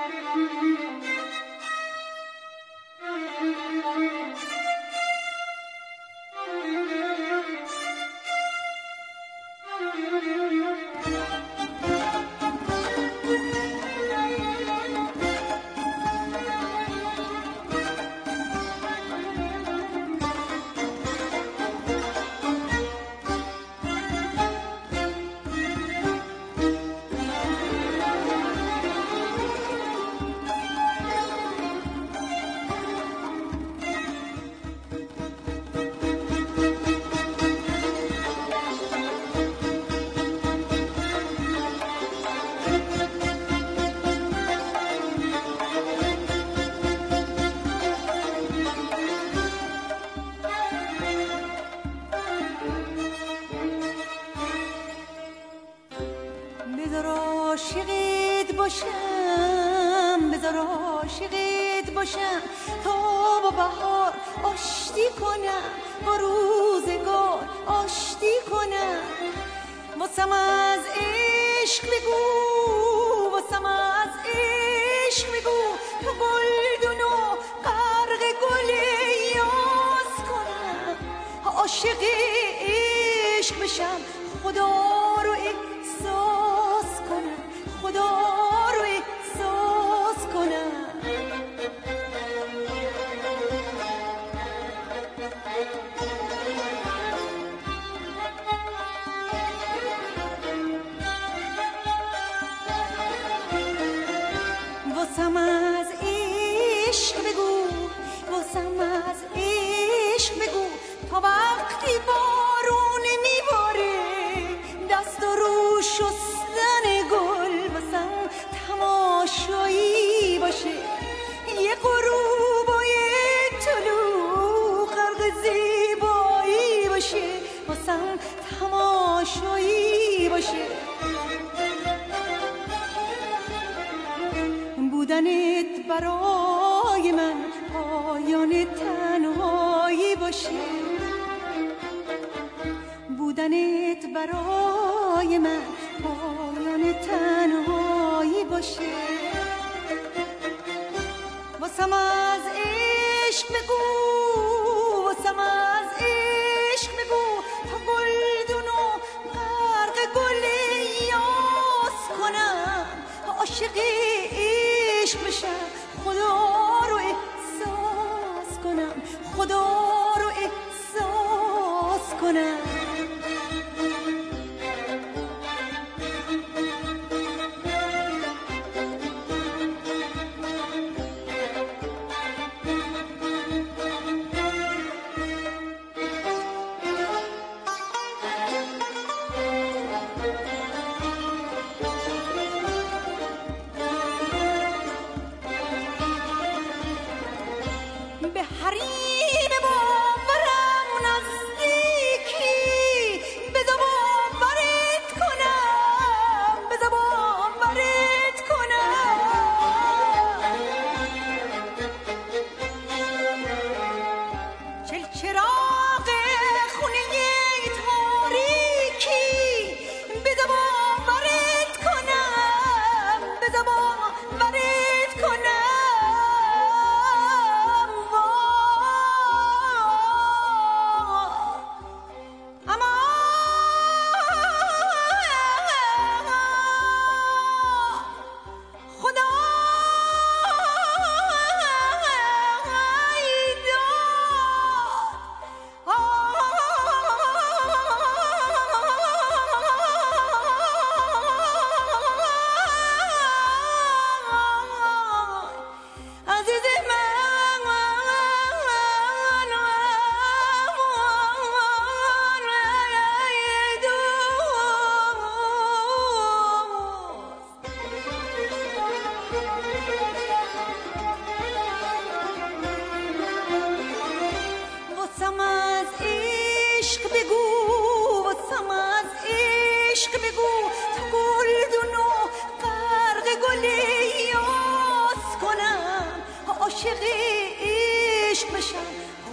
Música باشم بذار عاشقت باشم تا با بهار آشتی کنم با روزگار آشتی کنم. واسم از عشق بگو واسم از عشق بگو تو گلدونو قرق گل یاز کنم. عاشق عشق بشم خدا رو احساس از عشق بگو واسم از عشق بگو. تا وقتی بارون میباره دست و رو شستن گل واسم تماشایی باشه. یه غروب و یه طلوع غرق زیبایی باشه. واسم تماشایی باشه. تنت برای من پایان تنهایی باشه. بودنت برای من پایان تنهایی باشه. واسم از عشق بگو واسم از عشق بگو. تا گلدونو غرق گل یاس کنم عاشقی deixe-me.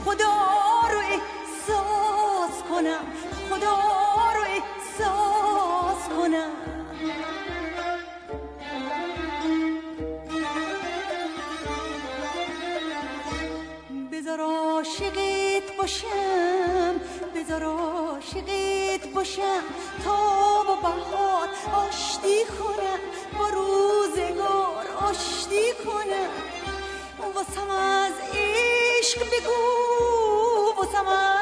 خدا رو احساس کنم خدا رو احساس کنم. بذار عاشقت باشم بذار عاشقت باشم. تا با بهار آشتی کنم با روزگار آشتی کنم. واسم از عشق بگو واسم